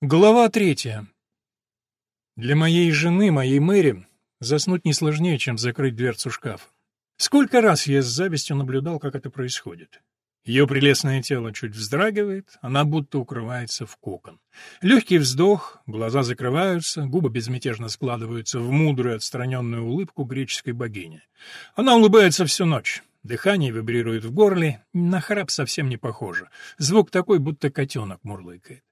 Глава третья. Для моей жены, моей Мэри, заснуть не сложнее, чем закрыть дверцу шкафа. Сколько раз я с завистью наблюдал, как это происходит. Ее прелестное тело чуть вздрагивает, она будто укрывается в кокон. Легкий вздох, глаза закрываются, губы безмятежно складываются в мудрую отстраненную улыбку греческой богини. Она улыбается всю ночь. Дыхание вибрирует в горле, на храп совсем не похоже. Звук такой, будто котенок мурлыкает.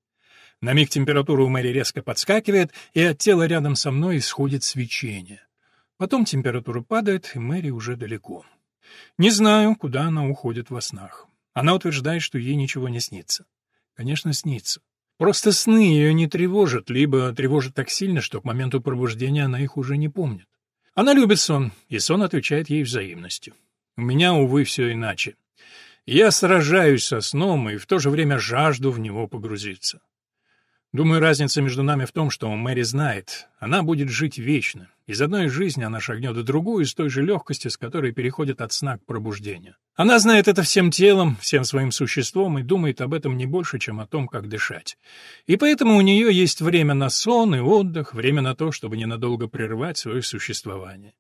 На миг температура у Мэри резко подскакивает, и от тела рядом со мной исходит свечение. Потом температура падает, и Мэри уже далеко. Не знаю, куда она уходит во снах. Она утверждает, что ей ничего не снится. Конечно, снится. Просто сны ее не тревожат, либо тревожат так сильно, что к моменту пробуждения она их уже не помнит. Она любит сон, и сон отвечает ей взаимностью. У меня, увы, все иначе. Я сражаюсь со сном и в то же время жажду в него погрузиться. Думаю, разница между нами в том, что Мэри знает, она будет жить вечно. Из одной жизни она шагнет в другую с той же легкостью, с которой переходит от сна к пробуждению. Она знает это всем телом, всем своим существом и думает об этом не больше, чем о том, как дышать. И поэтому у нее есть время на сон и отдых, время на то, чтобы ненадолго прервать свое существование.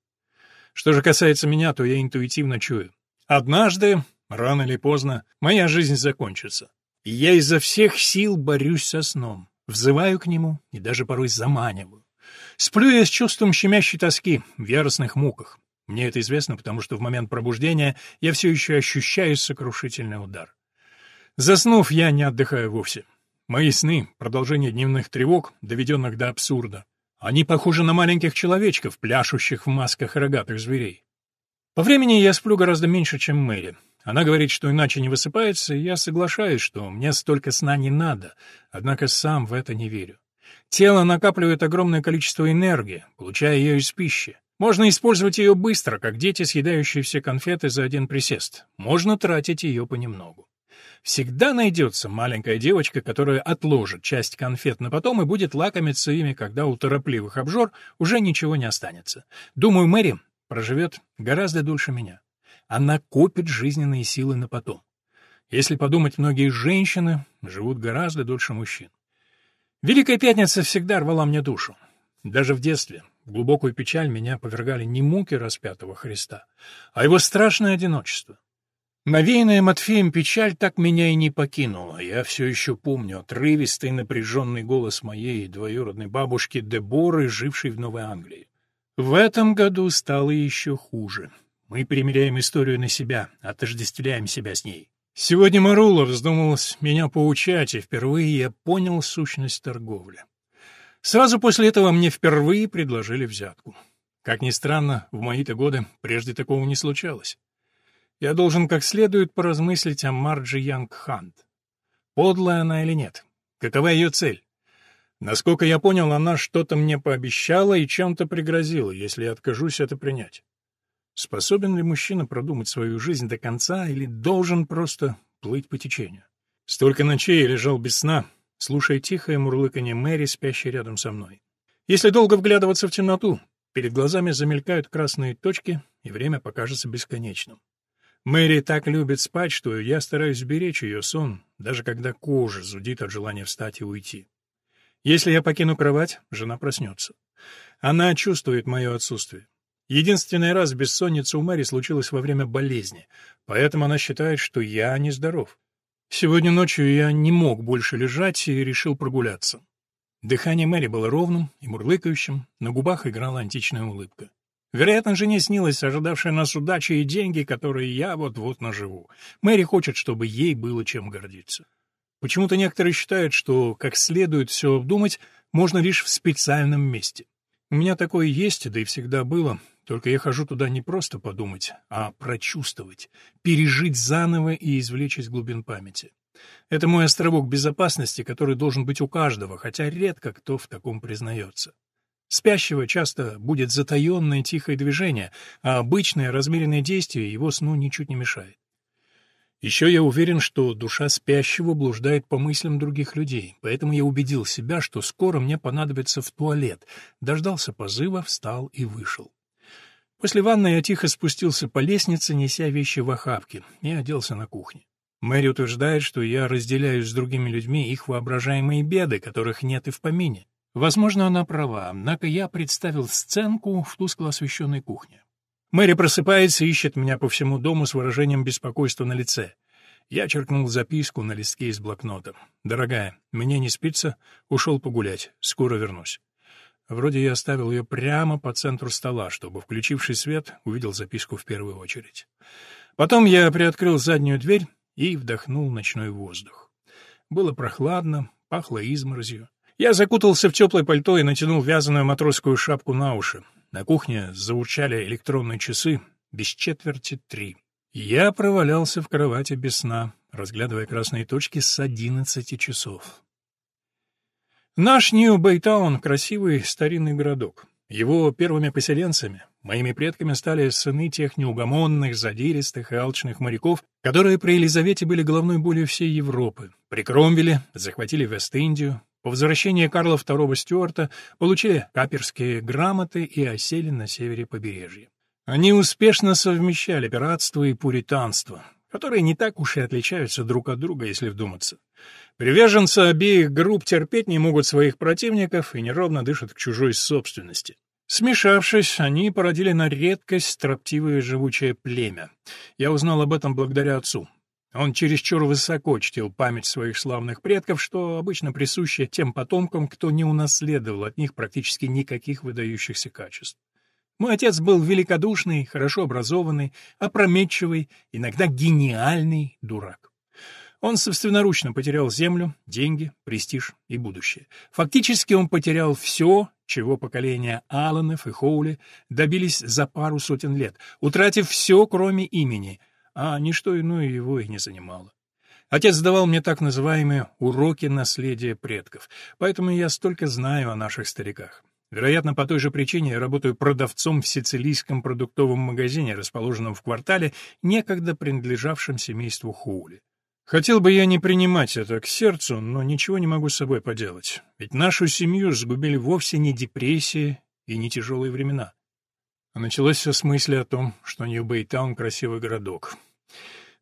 Что же касается меня, то я интуитивно чую. Однажды, рано или поздно, моя жизнь закончится. И я изо всех сил борюсь со сном. Взываю к нему и даже порой заманиваю. Сплю я с чувством щемящей тоски, в яростных муках. Мне это известно, потому что в момент пробуждения я все еще ощущаю сокрушительный удар. Заснув, я не отдыхаю вовсе. Мои сны — продолжение дневных тревог, доведенных до абсурда. Они похожи на маленьких человечков, пляшущих в масках рогатых зверей. По времени я сплю гораздо меньше, чем Мэри. Она говорит, что иначе не высыпается, и я соглашаюсь, что мне столько сна не надо, однако сам в это не верю. Тело накапливает огромное количество энергии, получая ее из пищи. Можно использовать ее быстро, как дети, съедающие все конфеты за один присест. Можно тратить ее понемногу. Всегда найдется маленькая девочка, которая отложит часть конфет на потом и будет лакомиться ими, когда у торопливых обжор уже ничего не останется. Думаю, Мэри проживет гораздо дольше меня. Она копит жизненные силы на потом. Если подумать, многие женщины живут гораздо дольше мужчин. Великая Пятница всегда рвала мне душу. Даже в детстве, в глубокую печаль меня повергали не муки распятого Христа, а его страшное одиночество. Навеянная Матфеем печаль так меня и не покинула. Я все еще помню отрывистый напряженный голос моей двоюродной бабушки Деборы, жившей в Новой Англии. В этом году стало еще хуже. Мы примеряем историю на себя, отождествляем себя с ней. Сегодня Марула вздумалась меня поучать, и впервые я понял сущность торговли. Сразу после этого мне впервые предложили взятку. Как ни странно, в мои-то годы прежде такого не случалось. Я должен как следует поразмыслить о Марджи Янг Хант. Подлая она или нет? Какова ее цель? Насколько я понял, она что-то мне пообещала и чем-то пригрозила, если я откажусь это принять. Способен ли мужчина продумать свою жизнь до конца или должен просто плыть по течению? Столько ночей я лежал без сна, слушая тихое мурлыканье Мэри, спящей рядом со мной. Если долго вглядываться в темноту, перед глазами замелькают красные точки, и время покажется бесконечным. Мэри так любит спать, что я стараюсь беречь ее сон, даже когда кожа зудит от желания встать и уйти. Если я покину кровать, жена проснется. Она чувствует мое отсутствие. Единственный раз бессонница у Мэри случилась во время болезни, поэтому она считает, что я нездоров. Сегодня ночью я не мог больше лежать и решил прогуляться. Дыхание Мэри было ровным и мурлыкающим, на губах играла античная улыбка. Вероятно, жене снилась ожидавшая нас удача и деньги, которые я вот-вот наживу. Мэри хочет, чтобы ей было чем гордиться. Почему-то некоторые считают, что как следует все обдумать можно лишь в специальном месте. У меня такое есть, да и всегда было, только я хожу туда не просто подумать, а прочувствовать, пережить заново и извлечь из глубин памяти. Это мой островок безопасности, который должен быть у каждого, хотя редко кто в таком признается. Спящего часто будет затаенное тихое движение, а обычное размеренное действие его сну ничуть не мешает. Еще я уверен, что душа спящего блуждает по мыслям других людей, поэтому я убедил себя, что скоро мне понадобится в туалет, дождался позыва, встал и вышел. После ванны я тихо спустился по лестнице, неся вещи в охапке, и оделся на кухне. Мэри утверждает, что я разделяю с другими людьми их воображаемые беды, которых нет и в помине. Возможно, она права, однако я представил сценку в тускло освещенной кухне. Мэри просыпается и ищет меня по всему дому с выражением беспокойства на лице. Я черкнул записку на листке из блокнота. «Дорогая, мне не спится, ушел погулять, скоро вернусь». Вроде я оставил ее прямо по центру стола, чтобы, включивший свет, увидел записку в первую очередь. Потом я приоткрыл заднюю дверь и вдохнул ночной воздух. Было прохладно, пахло изморозью. Я закутался в теплое пальто и натянул вязаную матросскую шапку на уши. На кухне заурчали электронные часы без четверти три. Я провалялся в кровати без сна, разглядывая красные точки с одиннадцати часов. Наш Нью-Бэйтаун — красивый старинный городок. Его первыми поселенцами, моими предками, стали сыны тех неугомонных, задиристых и алчных моряков, которые при Елизавете были головной болью всей Европы. При Кромвеле захватили Вест-Индию, по возвращении Карла II Стюарта получили каперские грамоты и осели на севере побережья. Они успешно совмещали пиратство и пуританство, которые не так уж и отличаются друг от друга, если вдуматься. Приверженцы обеих групп терпеть не могут своих противников и неровно дышат к чужой собственности. Смешавшись, они породили на редкость строптивое живучее племя. Я узнал об этом благодаря отцу. Он чересчур высоко чтил память своих славных предков, что обычно присуще тем потомкам, кто не унаследовал от них практически никаких выдающихся качеств. Мой отец был великодушный, хорошо образованный, опрометчивый, иногда гениальный дурак. Он собственноручно потерял землю, деньги, престиж и будущее. Фактически он потерял все, чего поколения Алланов и Хоули добились за пару сотен лет, утратив все, кроме имени — а ничто иное его и не занимало. Отец давал мне так называемые «уроки наследия предков», поэтому я столько знаю о наших стариках. Вероятно, по той же причине я работаю продавцом в сицилийском продуктовом магазине, расположенном в квартале, некогда принадлежавшем семейству Хули. Хотел бы я не принимать это к сердцу, но ничего не могу с собой поделать. Ведь нашу семью сгубили вовсе не депрессии и не тяжелые времена. А началось все с мысли о том, что Нью-Бэйтаун — красивый городок.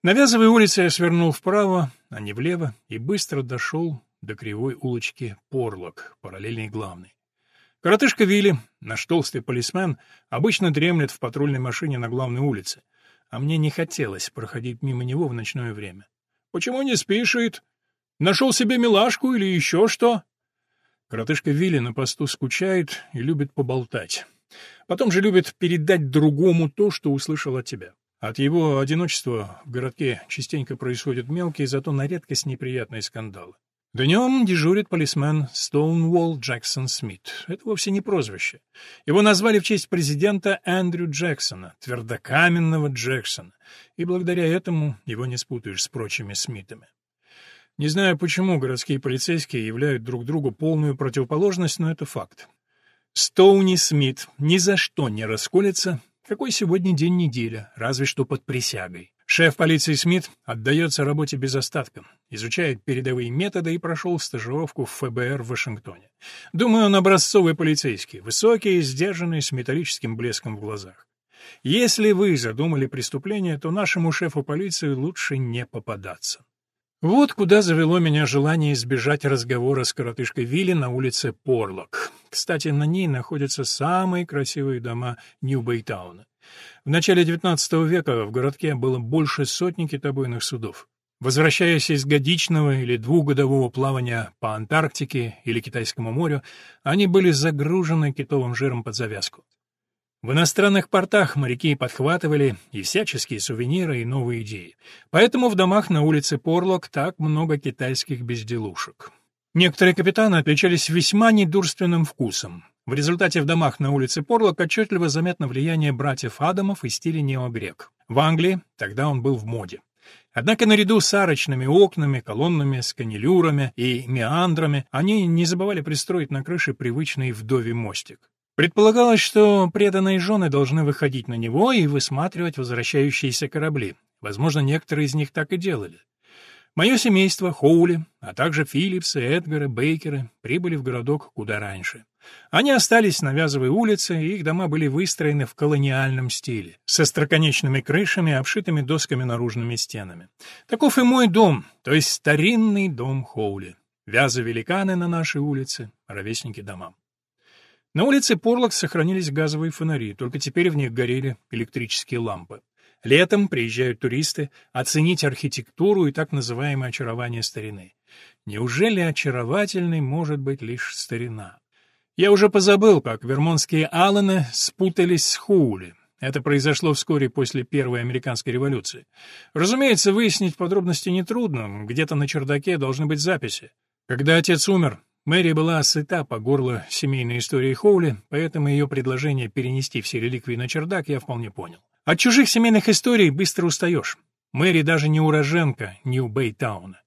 На Вязовой улице я свернул вправо, а не влево, и быстро дошел до кривой улочки Порлок, параллельной главной. Коротышка Вилли, наш толстый полисмен, обычно дремлет в патрульной машине на главной улице, а мне не хотелось проходить мимо него в ночное время. «Почему не спишет? Нашел себе милашку или еще что?» Коротышка Вилли на посту скучает и любит поболтать. Потом же любит передать другому то, что услышал от тебя. От его одиночества в городке частенько происходят мелкие, зато на редкость неприятные скандалы. Днем дежурит полисмен Стоунволл Джексон Смит. Это вовсе не прозвище. Его назвали в честь президента Эндрю Джексона, твердокаменного Джексона, и благодаря этому его не спутаешь с прочими Смитами. Не знаю, почему городские полицейские являют друг другу полную противоположность, но это факт. Стоуни Смит ни за что не расколется, какой сегодня день недели, разве что под присягой. Шеф полиции Смит отдается работе без остатка, изучает передовые методы и прошел стажировку в ФБР в Вашингтоне. Думаю, он образцовый полицейский, высокий сдержанный, с металлическим блеском в глазах. Если вы задумали преступление, то нашему шефу полиции лучше не попадаться. Вот куда завело меня желание избежать разговора с коротышкой Вилли на улице Порлок. Кстати, на ней находятся самые красивые дома Нью-Бэйтауна. В начале XIX века в городке было больше сотни китобойных судов. Возвращаясь из годичного или двухгодового плавания по Антарктике или Китайскому морю, они были загружены китовым жиром под завязку. В иностранных портах моряки подхватывали и всяческие сувениры, и новые идеи. Поэтому в домах на улице Порлок так много китайских безделушек. Некоторые капитаны отличались весьма недурственным вкусом. В результате в домах на улице Порлок отчетливо заметно влияние братьев Адамов и стиля неогрек. В Англии тогда он был в моде. Однако наряду с арочными окнами, колоннами, с канилюрами и меандрами они не забывали пристроить на крыше привычный вдовий мостик. Предполагалось, что преданные жены должны выходить на него и высматривать возвращающиеся корабли. Возможно, некоторые из них так и делали. Мое семейство, Хоули, а также Филлипсы, Эдгары, Бейкеры прибыли в городок куда раньше. Они остались на Вязовой улице, и их дома были выстроены в колониальном стиле, со строконечными крышами, обшитыми досками наружными стенами. Таков и мой дом, то есть старинный дом Хоули. Вязы-великаны на нашей улице, ровесники домам. На улице Порлок сохранились газовые фонари, только теперь в них горели электрические лампы. Летом приезжают туристы оценить архитектуру и так называемое очарование старины. Неужели очаровательной может быть лишь старина? Я уже позабыл, как вермонтские Аллены спутались с Хули. Это произошло вскоре после Первой американской революции. Разумеется, выяснить подробности нетрудно, где-то на чердаке должны быть записи. Когда отец умер, Мэри была сыта по горло семейной истории Хоули, поэтому ее предложение перенести все реликвии на чердак я вполне понял. От чужих семейных историй быстро устаешь. Мэри даже не уроженка Нью-Бэйтауна.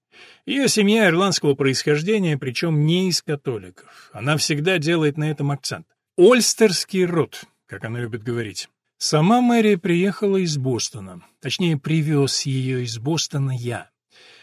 Ее семья ирландского происхождения, причем не из католиков. Она всегда делает на этом акцент. Ольстерский род, как она любит говорить. Сама Мэри приехала из Бостона. Точнее, привез ее из Бостона я.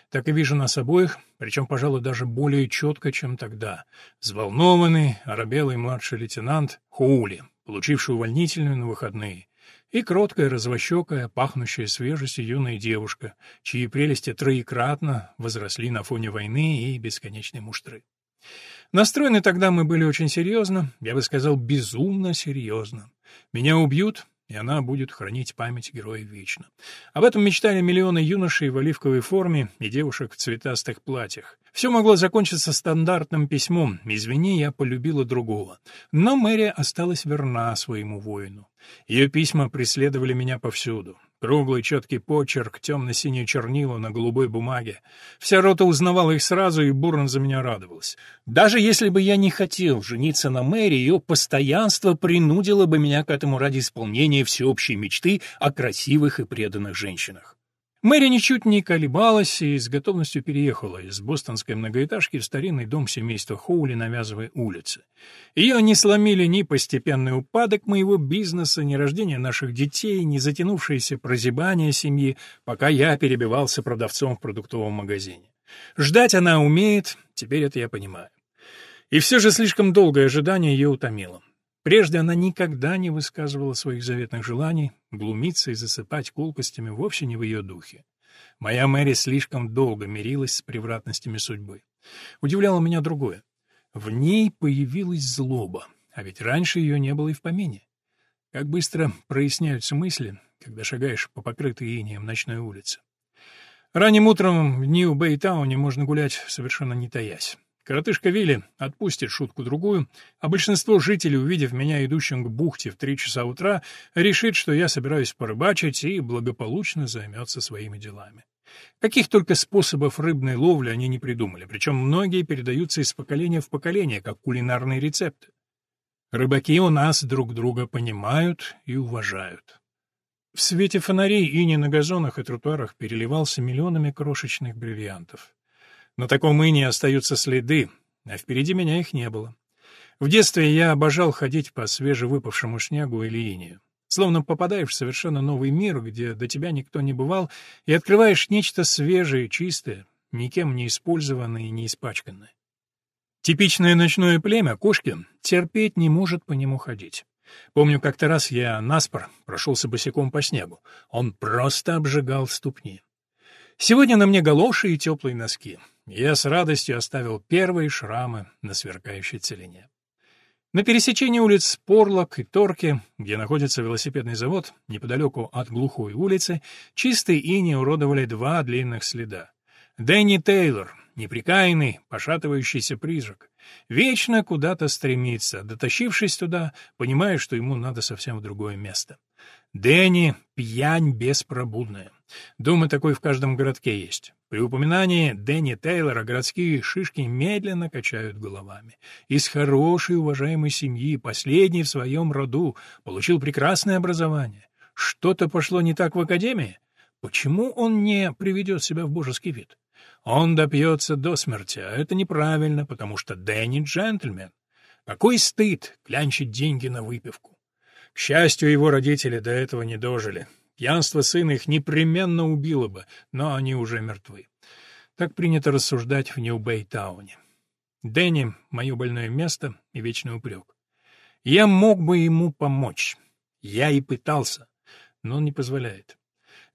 Так и вижу нас обоих, причем, пожалуй, даже более четко, чем тогда. Взволнованный, оробелый младший лейтенант Хули, получивший увольнительную на выходные и кроткая, развощекая, пахнущая свежестью юная девушка, чьи прелести троекратно возросли на фоне войны и бесконечной муштры. Настроены тогда мы были очень серьезно, я бы сказал, безумно серьезно. Меня убьют, и она будет хранить память героя вечно. Об этом мечтали миллионы юношей в оливковой форме и девушек в цветастых платьях. Все могло закончиться стандартным письмом «Извини, я полюбила другого». Но Мэри осталась верна своему воину. Ее письма преследовали меня повсюду. Круглый четкий почерк, темно-синее чернила на голубой бумаге. Вся рота узнавала их сразу, и бурно за меня радовалась. Даже если бы я не хотел жениться на Мэри, ее постоянство принудило бы меня к этому ради исполнения всеобщей мечты о красивых и преданных женщинах. Мэри ничуть не колебалась и с готовностью переехала из бостонской многоэтажки в старинный дом семейства Хоули на Вязовой улице. Ее не сломили ни постепенный упадок моего бизнеса, ни рождение наших детей, ни затянувшееся прозябание семьи, пока я перебивался продавцом в продуктовом магазине. Ждать она умеет, теперь это я понимаю. И все же слишком долгое ожидание ее утомило. Прежде она никогда не высказывала своих заветных желаний, глумиться и засыпать колкостями вовсе не в ее духе. Моя Мэри слишком долго мирилась с превратностями судьбы. Удивляло меня другое. В ней появилась злоба, а ведь раньше ее не было и в помине. Как быстро проясняются мысли, когда шагаешь по покрытой инеем ночной улице. Ранним утром в Нью-Бэйтауне можно гулять, совершенно не таясь. Коротышка Вилли отпустит шутку-другую, а большинство жителей, увидев меня идущим к бухте в три часа утра, решит, что я собираюсь порыбачить и благополучно займется своими делами. Каких только способов рыбной ловли они не придумали, причем многие передаются из поколения в поколение, как кулинарные рецепты. Рыбаки у нас друг друга понимают и уважают. В свете фонарей ини на газонах и тротуарах переливался миллионами крошечных бриллиантов. На таком ине остаются следы, а впереди меня их не было. В детстве я обожал ходить по свежевыпавшему снегу или инею. Словно попадаешь в совершенно новый мир, где до тебя никто не бывал, и открываешь нечто свежее, чистое, никем не использованное и не испачканное. Типичное ночное племя, кошки, терпеть не может по нему ходить. Помню, как-то раз я наспор прошелся босиком по снегу. Он просто обжигал ступни. Сегодня на мне галоши и теплые носки. Я с радостью оставил первые шрамы на сверкающей целине. На пересечении улиц Порлок и Торки, где находится велосипедный завод, неподалеку от глухой улицы, чистые ини уродовали два длинных следа. Дэнни Тейлор, неприкаянный, пошатывающийся призрак, вечно куда-то стремится, дотащившись туда, понимая, что ему надо совсем в другое место. Дэнни — пьянь беспробудная. Думаю, такой в каждом городке есть. При упоминании Дэнни Тейлора городские шишки медленно качают головами. Из хорошей уважаемой семьи, последний в своем роду, получил прекрасное образование. Что-то пошло не так в академии? Почему он не приведет себя в божеский вид? Он допьется до смерти, а это неправильно, потому что Дэнни джентльмен. Какой стыд клянчить деньги на выпивку. К счастью, его родители до этого не дожили. Пьянство сына их непременно убило бы, но они уже мертвы. Так принято рассуждать в Нью-Бэй-тауне. Дэнни — мое больное место и вечный упрек. Я мог бы ему помочь. Я и пытался, но он не позволяет.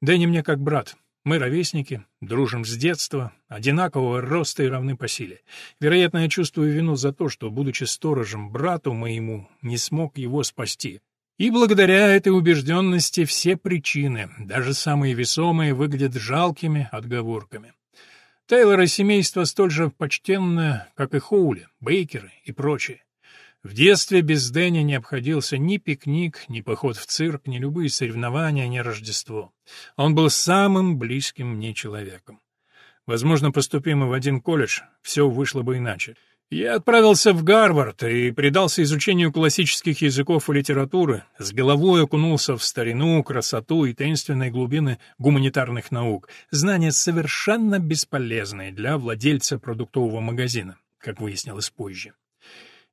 Дэнни мне как брат. Мы ровесники, дружим с детства, одинакового роста и равны по силе. Вероятно, я чувствую вину за то, что, будучи сторожем брату моему, не смог его спасти. И благодаря этой убежденности все причины, даже самые весомые, выглядят жалкими отговорками. Тейлор и семейство столь же почтенное, как и Хоули, Бейкеры и прочие. В детстве без Дэнни не обходился ни пикник, ни поход в цирк, ни любые соревнования, ни Рождество. Он был самым близким мне человеком. Возможно, поступим мы в один колледж, все вышло бы иначе. Я отправился в Гарвард и предался изучению классических языков и литературы, с головой окунулся в старину, красоту и таинственные глубины гуманитарных наук, знания совершенно бесполезные для владельца продуктового магазина, как выяснилось позже.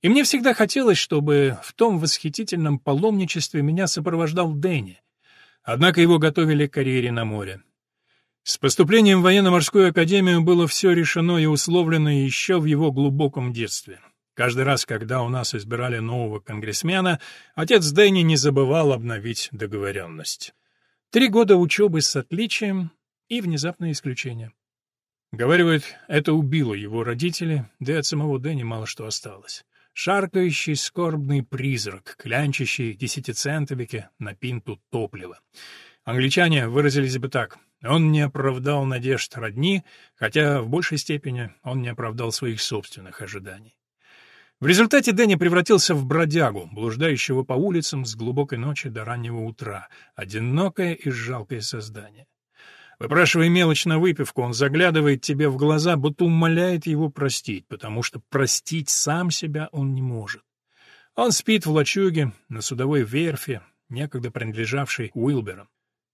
И мне всегда хотелось, чтобы в том восхитительном паломничестве меня сопровождал Дэнни. Однако его готовили к карьере на море. С поступлением в военно-морскую академию было все решено и условлено еще в его глубоком детстве. Каждый раз, когда у нас избирали нового конгрессмена, отец Дэнни не забывал обновить договоренность. Три года учебы с отличием и внезапное исключение. Говаривают, это убило его родителей, да и от самого Дэнни мало что осталось шаркающий скорбный призрак, клянчащий десятицентовики на пинту топлива. Англичане выразились бы так. Он не оправдал надежд родни, хотя в большей степени он не оправдал своих собственных ожиданий. В результате Дэнни превратился в бродягу, блуждающего по улицам с глубокой ночи до раннего утра, одинокое и жалкое создание. Выпрашивая мелочь на выпивку, он заглядывает тебе в глаза, будто умоляет его простить, потому что простить сам себя он не может. Он спит в лачуге, на судовой верфи, некогда принадлежавшей Уилберам.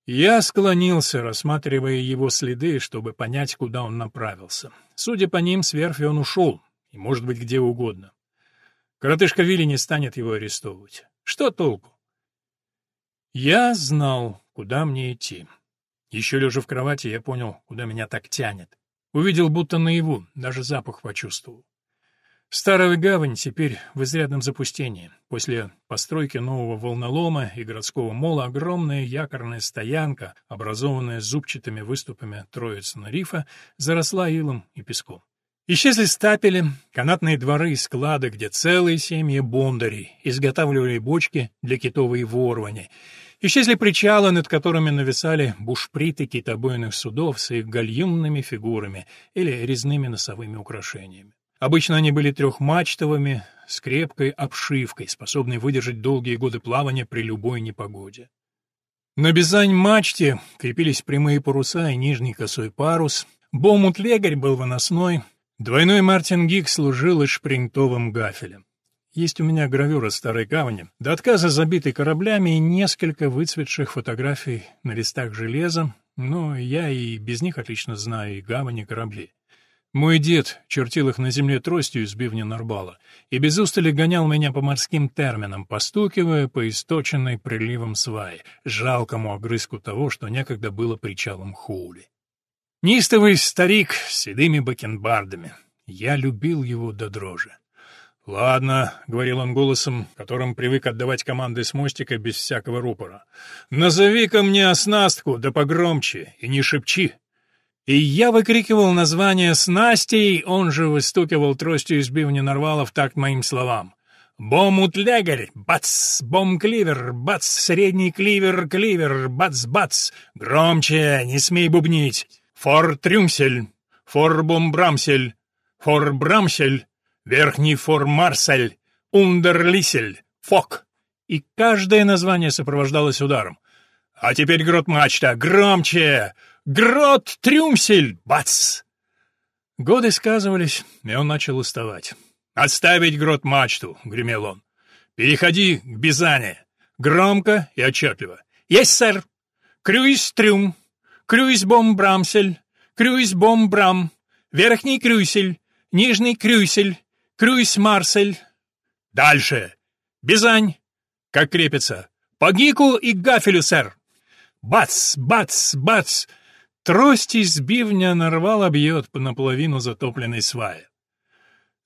Я склонился, рассматривая его следы, чтобы понять, куда он направился. Судя по ним, с верфи он ушел, и, может быть, где угодно. Коротышка Вилли не станет его арестовывать. Что толку? Я знал, куда мне идти. Еще лежа в кровати, я понял, куда меня так тянет. Увидел будто наяву, даже запах почувствовал. Старая гавань теперь в изрядном запустении. После постройки нового волнолома и городского мола огромная якорная стоянка, образованная зубчатыми выступами Троицына рифа, заросла илом и песком. Исчезли стапели, канатные дворы и склады, где целые семьи бондарей изготавливали бочки для китовой ворвани — Исчезли причалы, над которыми нависали бушприты китобойных судов с их гальюнными фигурами или резными носовыми украшениями. Обычно они были трехмачтовыми, с крепкой обшивкой, способной выдержать долгие годы плавания при любой непогоде. На бизань-мачте крепились прямые паруса и нижний косой парус, бомут-легарь был выносной, двойной Мартин Гик служил и шпринтовым гафелем. Есть у меня гравюра старой гавани, до отказа забитой кораблями и несколько выцветших фотографий на листах железа, но я и без них отлично знаю и гавани, и корабли. Мой дед чертил их на земле тростью из бивня Нарбала и без устали гонял меня по морским терминам, постукивая по источенной приливом сваи, жалкому огрызку того, что некогда было причалом Хоули. Нистовый старик с седыми бакенбардами. Я любил его до дрожи. «Ладно», — говорил он голосом, которым привык отдавать команды с мостика без всякого рупора. «Назови-ка мне оснастку, да погромче, и не шепчи». И я выкрикивал название снастей, он же выстукивал тростью из бивня нарвала в такт моим словам. «Бомут-легарь! Бац! Бом-кливер! Бац! Средний кливер-кливер! Бац-бац! Громче! Не смей бубнить! Фор-трюмсель! Фор-бомбрамсель! Фор-брамсель!» Верхний Фор-Марсель, Ундерлисель, Фок. И каждое название сопровождалось ударом. А теперь грот-мачта, громче! Грот-трюмсель, бац! Годы сказывались, и он начал уставать. «Отставить грот-мачту!» — гремел он. «Переходи к Бизане. Громко и отчетливо. Есть, сэр! Крюйс-трюм, крюйс-бом-брамсель, крюйс-бом-брам, верхний крюйсель, нижний крюйсель, Крюйс Марсель. Дальше. Бизань. Как крепится. По гику и гафелю, сэр. Бац, бац, бац. Трость из бивня нарвало бьет по наполовину затопленной свае.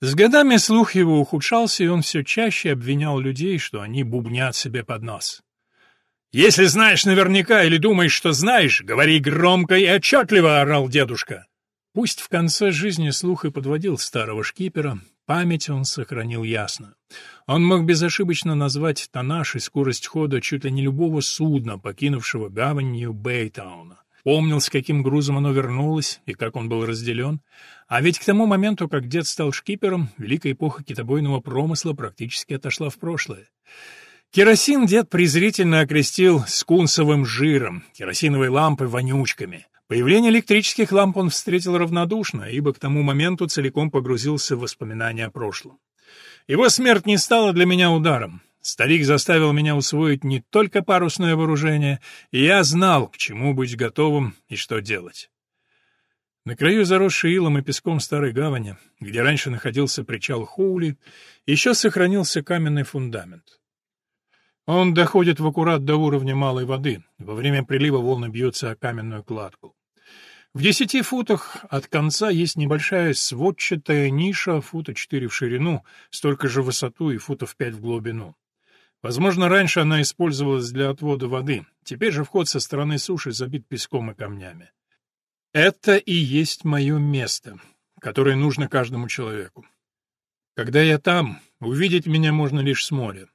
С годами слух его ухудшался, и он все чаще обвинял людей, что они бубнят себе под нос. «Если знаешь наверняка или думаешь, что знаешь, говори громко и отчетливо!» — орал дедушка. Пусть в конце жизни слух и подводил старого шкипера, память он сохранил ясно. Он мог безошибочно назвать тоннаж и скорость хода чуть ли не любого судна, покинувшего гавань Нью-Бэйтауна. Помнил, с каким грузом оно вернулось и как он был разделен. А ведь к тому моменту, как дед стал шкипером, великая эпоха китобойного промысла практически отошла в прошлое. Керосин дед презрительно окрестил скунсовым жиром, керосиновые лампы — вонючками. Появление электрических ламп он встретил равнодушно, ибо к тому моменту целиком погрузился в воспоминания о прошлом. Его смерть не стала для меня ударом. Старик заставил меня усвоить не только парусное вооружение, и я знал, к чему быть готовым и что делать. На краю заросшей илом и песком старой гавани, где раньше находился причал Хоули, еще сохранился каменный фундамент. Он доходит в аккурат до уровня малой воды. Во время прилива волны бьются о каменную кладку. В десяти футах от конца есть небольшая сводчатая ниша, фута четыре в ширину, столько же в высоту и футов пять в глубину. Возможно, раньше она использовалась для отвода воды, теперь же вход со стороны суши забит песком и камнями. Это и есть мое место, которое нужно каждому человеку. Когда я там, увидеть меня можно лишь с моря.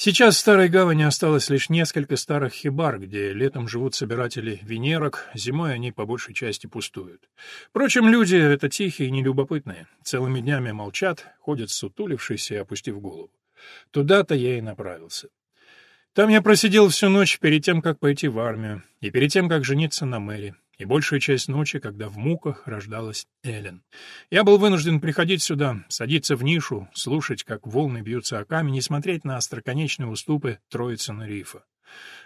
Сейчас в Старой Гавани осталось лишь несколько старых хибар, где летом живут собиратели венерок, зимой они по большей части пустуют. Впрочем, люди — это тихие и нелюбопытные, целыми днями молчат, ходят сутулившиеся и опустив голову. Туда-то я и направился. Там я просидел всю ночь перед тем, как пойти в армию, и перед тем, как жениться на Мэри и большую часть ночи, когда в муках рождалась Эллен. Я был вынужден приходить сюда, садиться в нишу, слушать, как волны бьются о камень, и смотреть на остроконечные уступы Троицына рифа.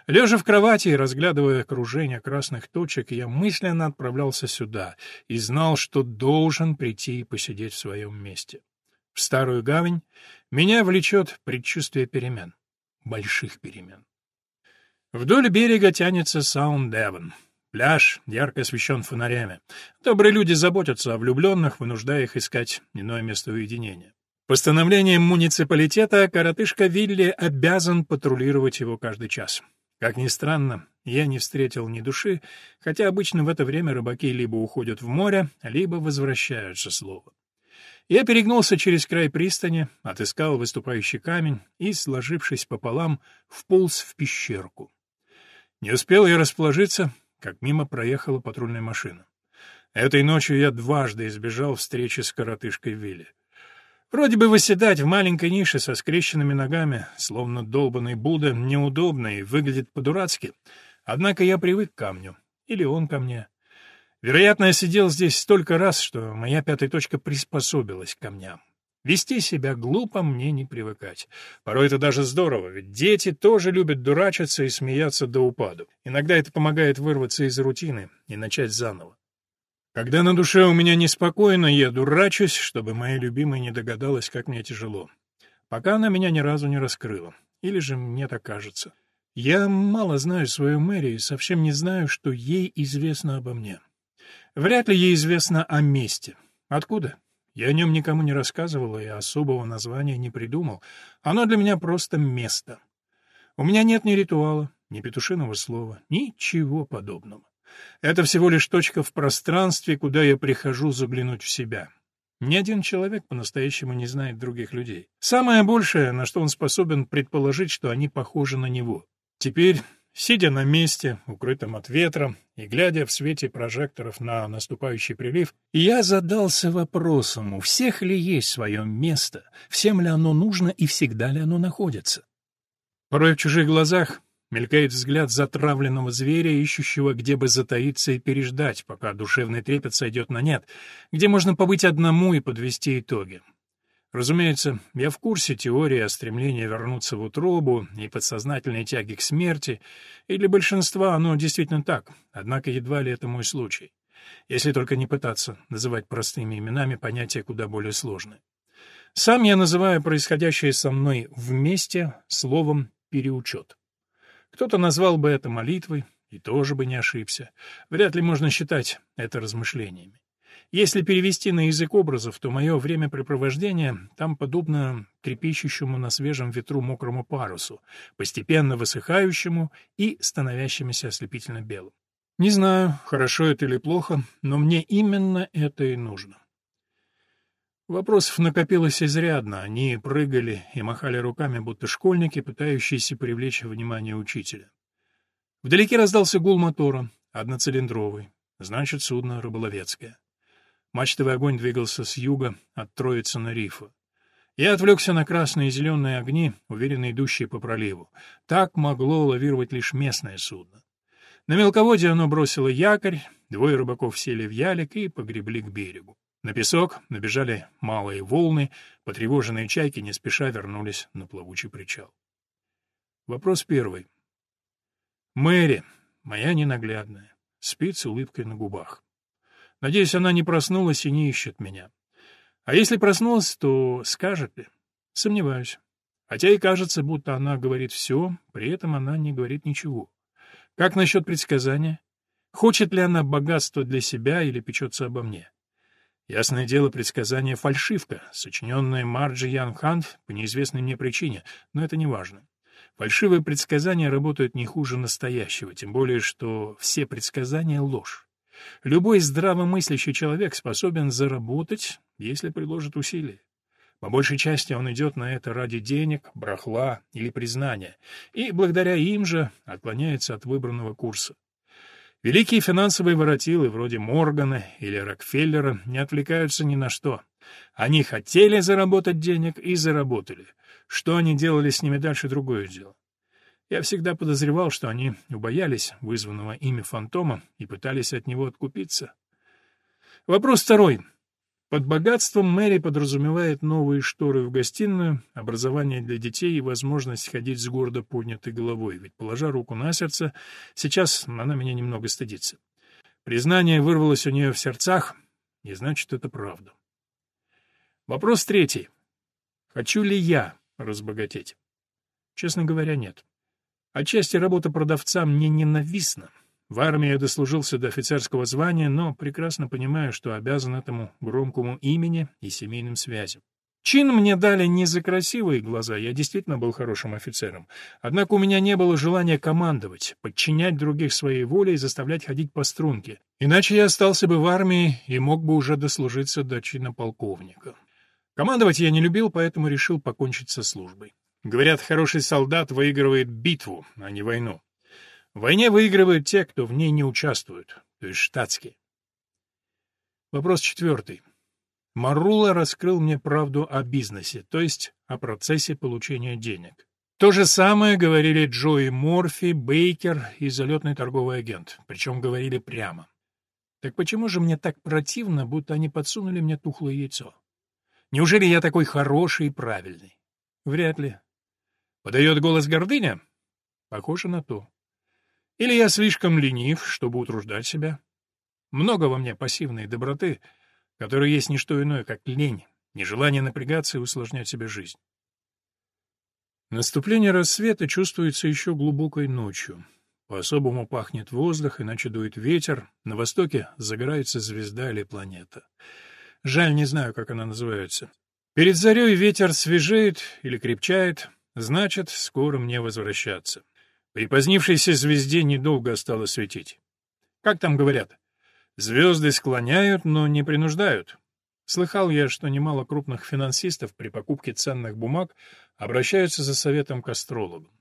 Лежа в кровати и разглядывая окружение красных точек, я мысленно отправлялся сюда и знал, что должен прийти и посидеть в своем месте. В старую гавань меня влечет предчувствие перемен, больших перемен. Вдоль берега тянется Саунд-Девон. Пляж ярко освещен фонарями. Добрые люди заботятся о влюбленных, вынуждая их искать иное место уединения. Постановлением муниципалитета коротышка Вилли обязан патрулировать его каждый час. Как ни странно, я не встретил ни души, хотя обычно в это время рыбаки либо уходят в море, либо возвращаются снова. Я перегнулся через край пристани, отыскал выступающий камень и, сложившись пополам, вполз в пещерку. Не успел я расположиться, как мимо проехала патрульная машина. Этой ночью я дважды избежал встречи с коротышкой Вилли. Вроде бы выседать в маленькой нише со скрещенными ногами, словно долбанный Будда, неудобно и выглядит по-дурацки. Однако я привык к камню. Или он ко мне. Вероятно, я сидел здесь столько раз, что моя пятая точка приспособилась к камням. Вести себя глупо мне не привыкать. Порой это даже здорово, ведь дети тоже любят дурачиться и смеяться до упаду. Иногда это помогает вырваться из рутины и начать заново. Когда на душе у меня неспокойно, я дурачусь, чтобы моя любимая не догадалась, как мне тяжело. Пока она меня ни разу не раскрыла. Или же мне так кажется. Я мало знаю свою Мэри и совсем не знаю, что ей известно обо мне. Вряд ли ей известно о месте. Откуда? Я о нем никому не рассказывал и особого названия не придумал. Оно для меня просто место. У меня нет ни ритуала, ни петушиного слова, ничего подобного. Это всего лишь точка в пространстве, куда я прихожу заглянуть в себя. Ни один человек по-настоящему не знает других людей. Самое большее, на что он способен предположить, что они похожи на него. Теперь Сидя на месте, укрытом от ветра, и глядя в свете прожекторов на наступающий прилив, я задался вопросом, у всех ли есть свое место, всем ли оно нужно и всегда ли оно находится. Порой в чужих глазах мелькает взгляд затравленного зверя, ищущего, где бы затаиться и переждать, пока душевный трепет сойдет на нет, где можно побыть одному и подвести итоги. Разумеется, я в курсе теории о стремлении вернуться в утробу и подсознательной тяги к смерти, и для большинства оно действительно так, однако едва ли это мой случай. Если только не пытаться называть простыми именами понятия куда более сложные. Сам я называю происходящее со мной вместе словом «переучет». Кто-то назвал бы это молитвой, И тоже бы не ошибся. Вряд ли можно считать это размышлениями. Если перевести на язык образов, то мое времяпрепровождение там подобно трепещущему на свежем ветру мокрому парусу, постепенно высыхающему и становящемуся ослепительно белым. Не знаю, хорошо это или плохо, но мне именно это и нужно. Вопросов накопилось изрядно, они прыгали и махали руками, будто школьники, пытающиеся привлечь внимание учителя. Вдалеке раздался гул мотора, одноцилиндровый, значит, судно рыболовецкое. Мачтовый огонь двигался с юга от Троицы на рифа. Я отвлекся на красные и зеленые огни, уверенно идущие по проливу. Так могло лавировать лишь местное судно. На мелководье оно бросило якорь, двое рыбаков сели в ялик и погребли к берегу. На песок набежали малые волны, потревоженные чайки не спеша вернулись на плавучий причал. Вопрос первый. Мэри, моя ненаглядная, спит с улыбкой на губах. Надеюсь, она не проснулась и не ищет меня. А если проснулась, то скажет ли? Сомневаюсь. Хотя и кажется, будто она говорит все, при этом она не говорит ничего. Как насчет предсказания? Хочет ли она богатства для себя или печется обо мне? Ясное дело, предсказание — фальшивка, сочиненная Марджи Ян Хант по неизвестной мне причине, но это не важно. Фальшивые предсказания работают не хуже настоящего, тем более, что все предсказания — ложь. Любой здравомыслящий человек способен заработать, если приложит усилия. По большей части он идет на это ради денег, брахла или признания, и благодаря им же отклоняется от выбранного курса. Великие финансовые воротилы, вроде Моргана или Рокфеллера, не отвлекаются ни на что. Они хотели заработать денег и заработали. Что они делали с ними дальше — другое дело. Я всегда подозревал, что они убоялись вызванного ими фантома и пытались от него откупиться. Вопрос второй. Под богатством Мэри подразумевает новые шторы в гостиную, образование для детей и возможность ходить с гордо поднятой головой, ведь, положа руку на сердце, сейчас она меня немного стыдится. Признание вырвалось у нее в сердцах, и значит, это правда. Вопрос третий. Хочу ли я разбогатеть? Честно говоря, нет. Отчасти работа продавца мне ненавистна. В армии я дослужился до офицерского звания, но прекрасно понимаю, что обязан этому громкому имени и семейным связям. Чин мне дали не за красивые глаза, я действительно был хорошим офицером. Однако у меня не было желания командовать, подчинять других своей воле и заставлять ходить по струнке. Иначе я остался бы в армии и мог бы уже дослужиться до чина полковника. Командовать я не любил, поэтому решил покончить со службой. Говорят, хороший солдат выигрывает битву, а не войну. В войне выигрывают те, кто в ней не участвует, то есть штатские. Вопрос четвертый. Марула раскрыл мне правду о бизнесе, то есть о процессе получения денег. То же самое говорили Джои Морфи, Бейкер и залетный торговый агент, причем говорили прямо. Так почему же мне так противно, будто они подсунули мне тухлое яйцо? Неужели я такой хороший и правильный? Вряд ли. Подает голос гордыня? Похоже на то. Или я слишком ленив, чтобы утруждать себя? Много во мне пассивной доброты, которая есть не что иное, как лень, нежелание напрягаться и усложнять себе жизнь. Наступление рассвета чувствуется еще глубокой ночью. По-особому пахнет воздух, иначе дует ветер. На востоке загорается звезда или планета. Жаль, не знаю, как она называется. Перед зарей ветер свежеет или крепчает, Значит, скоро мне возвращаться. Припозднившейся звезде недолго осталось светить. Как там говорят? Звезды склоняют, но не принуждают. Слыхал я, что немало крупных финансистов при покупке ценных бумаг обращаются за советом к астрологам.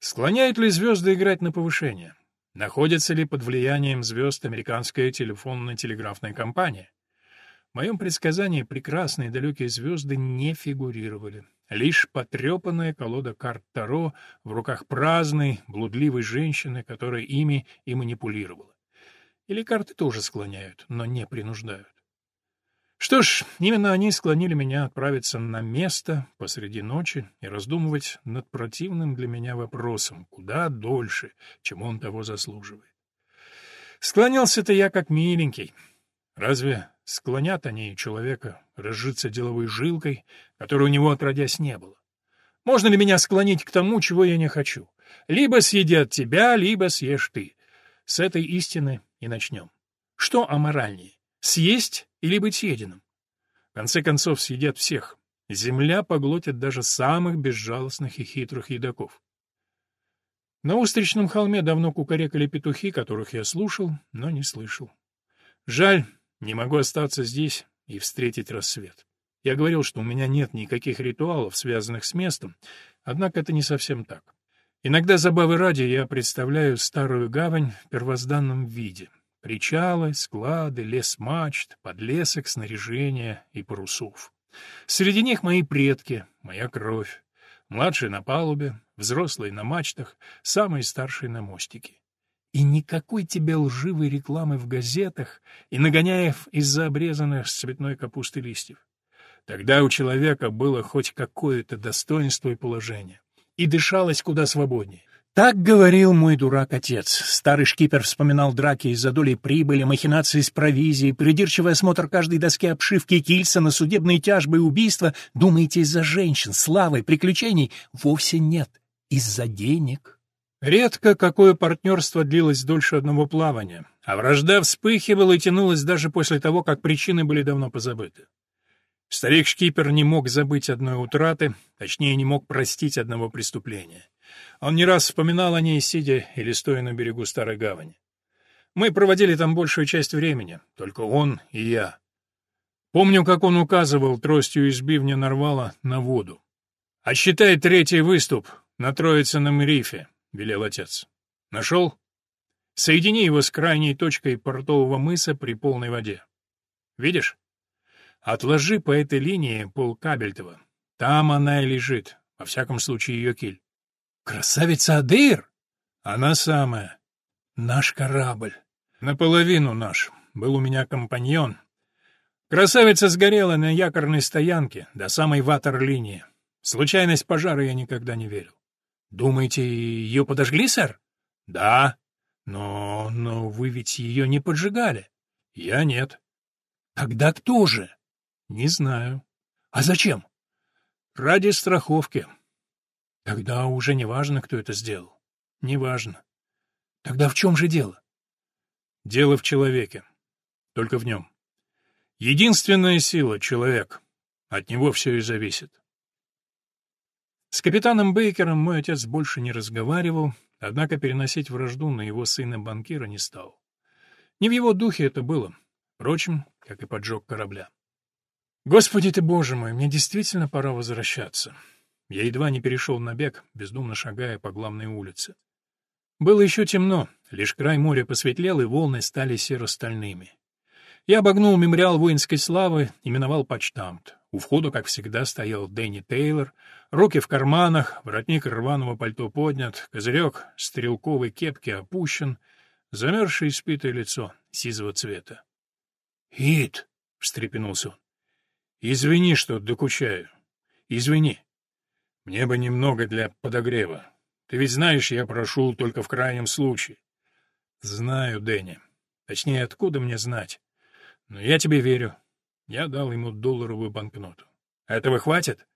Склоняют ли звезды играть на повышение? Находится ли под влиянием звезд американская телефонно-телеграфная компания? В моем предсказании прекрасные далекие звезды не фигурировали. Лишь потрепанная колода карт Таро в руках праздной, блудливой женщины, которая ими и манипулировала. Или карты тоже склоняют, но не принуждают. Что ж, именно они склонили меня отправиться на место посреди ночи и раздумывать над противным для меня вопросом, куда дольше, чем он того заслуживает. Склонялся-то я как миленький. Разве Склонят они человека разжиться деловой жилкой, которой у него отродясь не было. Можно ли меня склонить к тому, чего я не хочу? Либо съедят тебя, либо съешь ты. С этой истины и начнем. Что аморальнее, съесть или быть съеденным? В конце концов, съедят всех. Земля поглотит даже самых безжалостных и хитрых едоков. На Устричном холме давно кукарекали петухи, которых я слушал, но не слышал. Жаль, не могу остаться здесь и встретить рассвет. Я говорил, что у меня нет никаких ритуалов, связанных с местом, однако это не совсем так. Иногда забавы ради я представляю старую гавань в первозданном виде. Причалы, склады, лес мачт, подлесок, снаряжение и парусов. Среди них мои предки, моя кровь. Младшие на палубе, взрослые на мачтах, самые старшие на мостике. И никакой тебе лживой рекламы в газетах и нагоняев из-за обрезанных с цветной капусты листьев. Тогда у человека было хоть какое-то достоинство и положение. И дышалось куда свободнее. Так говорил мой дурак-отец. Старый шкипер вспоминал драки из-за доли прибыли, махинации с провизией, придирчивый осмотр каждой доски обшивки Кильсона, судебные тяжбы и убийства. Думаете, из-за женщин, славы, приключений? Вовсе нет. Из-за денег. Редко какое партнерство длилось дольше одного плавания, а вражда вспыхивала и тянулась даже после того, как причины были давно позабыты. Старик-шкипер не мог забыть одной утраты, точнее, не мог простить одного преступления. Он не раз вспоминал о ней, сидя или стоя на берегу старой гавани. Мы проводили там большую часть времени, только он и я. Помню, как он указывал тростью из бивня Нарвала на воду. «А считай третий выступ на Троицыном рифе», — велел отец. «Нашел? Соедини его с крайней точкой портового мыса при полной воде. Видишь? Отложи по этой линии полкабельтова. Там она и лежит, во всяком случае ее киль. Красавица Адыр? Она самая. Наш корабль. Наполовину наш. Был у меня компаньон. Красавица сгорела на якорной стоянке до самой ватер-линии. Случайность пожара я никогда не верил. Думаете, ее подожгли, сэр? Да. Но, но вы ведь ее не поджигали. Я нет. Тогда кто же? Не знаю. А зачем? Ради страховки. Тогда уже не важно, кто это сделал. Не важно. Тогда в чем же дело? Дело в человеке. Только в нем. Единственная сила — человек. От него все и зависит. С капитаном Бейкером мой отец больше не разговаривал, однако переносить вражду на его сына-банкира не стал. Не в его духе это было, впрочем, как и поджог корабля. Господи ты, боже мой, мне действительно пора возвращаться. Я едва не перешел на бег, бездумно шагая по главной улице. Было еще темно, лишь край моря посветлел, и волны стали серо-стальными. Я обогнул мемориал воинской славы и миновал почтамт. У входа, как всегда, стоял Дэнни Тейлор, руки в карманах, воротник рваного пальто поднят, козырек стрелковой кепки опущен, замерзшее испитое лицо сизого цвета. «Ит!» — встрепенулся он. «Извини, что докучаю. Извини. Мне бы немного для подогрева. Ты ведь знаешь, я прошу только в крайнем случае. Знаю, Дэнни. Точнее, откуда мне знать? Но я тебе верю. Я дал ему долларовую банкноту. Этого хватит?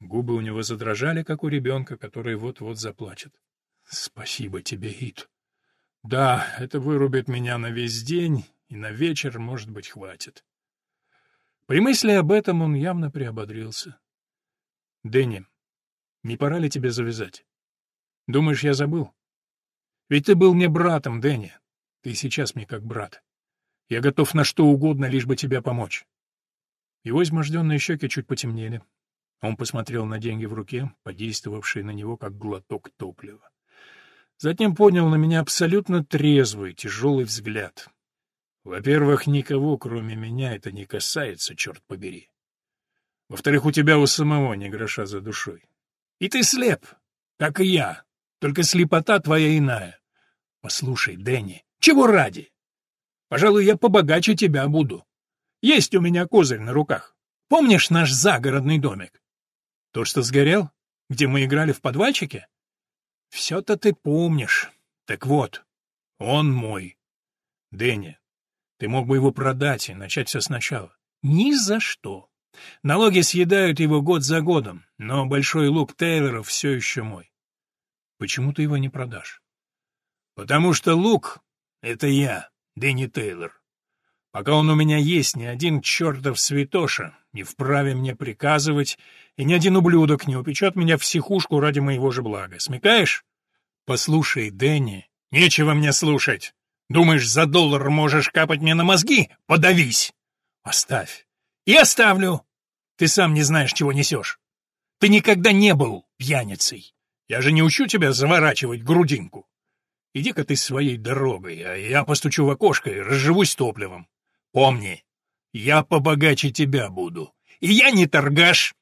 Губы у него задрожали, как у ребенка, который вот-вот заплачет. Спасибо тебе, Ит. Да, это вырубит меня на весь день, и на вечер, может быть, хватит. При мысли об этом он явно приободрился. Дэнни, не пора ли тебе завязать? Думаешь, я забыл? Ведь ты был мне братом, Дэнни. Ты сейчас мне как брат. Я готов на что угодно, лишь бы тебе помочь. Его изможденные щеки чуть потемнели. Он посмотрел на деньги в руке, подействовавшие на него как глоток топлива. Затем поднял на меня абсолютно трезвый, тяжелый взгляд. Во-первых, никого, кроме меня, это не касается, черт побери. Во-вторых, у тебя у самого не гроша за душой. И ты слеп, как и я, только слепота твоя иная. Послушай, Дэнни, чего ради? Пожалуй, я побогаче тебя буду. Есть у меня козырь на руках. Помнишь наш загородный домик? То, что сгорел? Где мы играли в подвальчике? Все-то ты помнишь. Так вот, он мой. Дэнни, ты мог бы его продать и начать все сначала. Ни за что. Налоги съедают его год за годом, но большой лук Тейлоров все еще мой. Почему ты его не продашь? Потому что лук Это я, Дэнни Тейлор. Пока он у меня есть, ни один чертов святоша не вправе мне приказывать, и ни один ублюдок не упечет меня в психушку ради моего же блага. Смекаешь? Послушай, Дэнни, нечего мне слушать. Думаешь, за доллар можешь капать мне на мозги? Подавись! Оставь. И оставлю. Ты сам не знаешь, чего несешь. Ты никогда не был пьяницей. Я же не учу тебя заворачивать грудинку. Иди-ка ты своей дорогой, а я постучу в окошко и разживусь топливом. Помни, я побогаче тебя буду. И я не торгаш.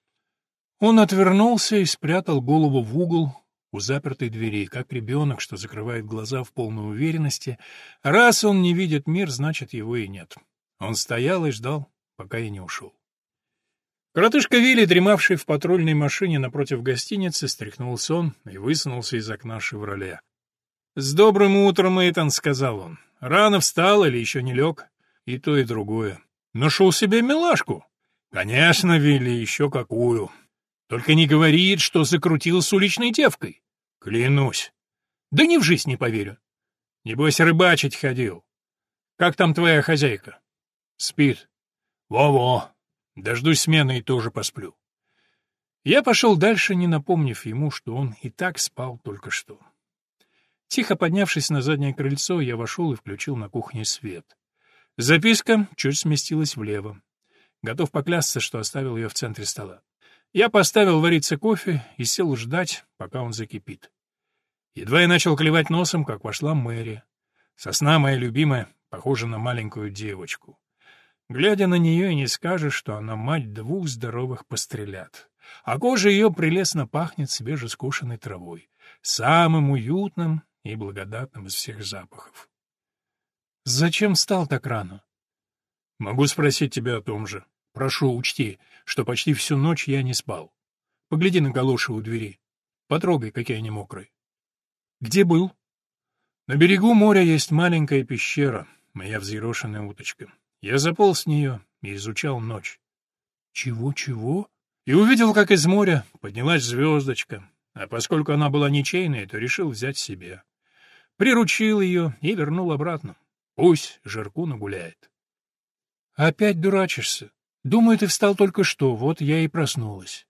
Он отвернулся и спрятал голову в угол у запертой двери, как ребенок, что закрывает глаза в полной уверенности. Раз он не видит мир, значит, его и нет. Он стоял и ждал, пока я не ушел. Коротышка Вилли, дремавший в патрульной машине напротив гостиницы, стряхнул сон и высунулся из окна «Шевроле». «С добрым утром, Эйтон», — сказал он. «Рано встал или еще не лег?» И то, и другое. «Нашел себе милашку?» «Конечно, Вилли, еще какую. Только не говорит, что закрутил с уличной девкой. Клянусь. Да ни в жизнь не поверю. Небось, рыбачить ходил. Как там твоя хозяйка? Спит. Во-во. Дождусь смены и тоже посплю. Я пошел дальше, не напомнив ему, что он и так спал только что. Тихо поднявшись на заднее крыльцо, я вошел и включил на кухне свет. Записка чуть сместилась влево. Готов поклясться, что оставил ее в центре стола. Я поставил вариться кофе и сел ждать, пока он закипит. Едва я начал клевать носом, как вошла Мэри. Сосна моя любимая, похожа на маленькую девочку. Глядя на нее, и не скажешь, что она мать двух здоровых пострелят. А кожа ее прелестно пахнет свежескошенной травой, самым уютным и благодатным из всех запахов. «Зачем встал так рано?» «Могу спросить тебя о том же. Прошу, учти, что почти всю ночь я не спал. Погляди на галоши у двери. Потрогай, какие они мокрые». «Где был?» «На берегу моря есть маленькая пещера, моя взъерошенная уточка. Я заполз с нее и изучал ночь. Чего-чего? И увидел, как из моря поднялась звездочка, а поскольку она была ничейная, то решил взять себе. Приручил ее и вернул обратно. Пусть жирку нагуляет. Опять дурачишься. Думаю, ты встал только что, вот я и проснулась.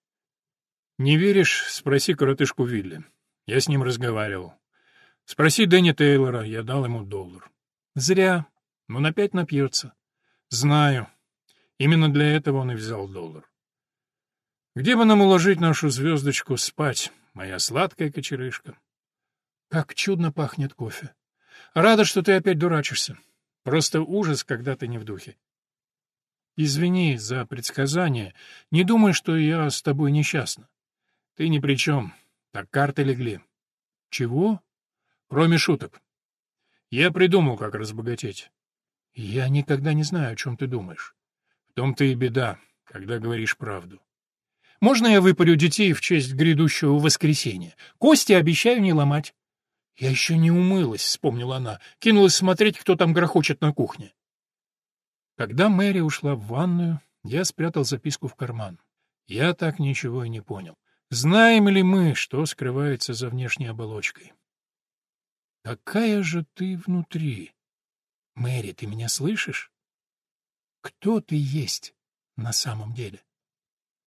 Не веришь? Спроси коротышку Вилли. Я с ним разговаривал. Спроси Дэнни Тейлора, я дал ему доллар. Зря. Он опять напьется. Знаю. Именно для этого он и взял доллар. Где бы нам уложить нашу звездочку спать, моя сладкая кочерышка? Как чудно пахнет кофе. Рада, что ты опять дурачишься. Просто ужас, когда ты не в духе. Извини за предсказание. Не думай, что я с тобой несчастна. Ты ни при чем. Так карты легли. Чего? Кроме шуток. Я придумал, как разбогатеть. Я никогда не знаю, о чем ты думаешь. В том-то и беда, когда говоришь правду. Можно я выпарю детей в честь грядущего воскресенья? Кости обещаю не ломать. Я еще не умылась, вспомнила она, кинулась смотреть, кто там грохочет на кухне. Когда Мэри ушла в ванную, я спрятал записку в карман. Я так ничего и не понял. Знаем ли мы, что скрывается за внешней оболочкой? Какая же ты внутри? Мэри, ты меня слышишь? Кто ты есть на самом деле?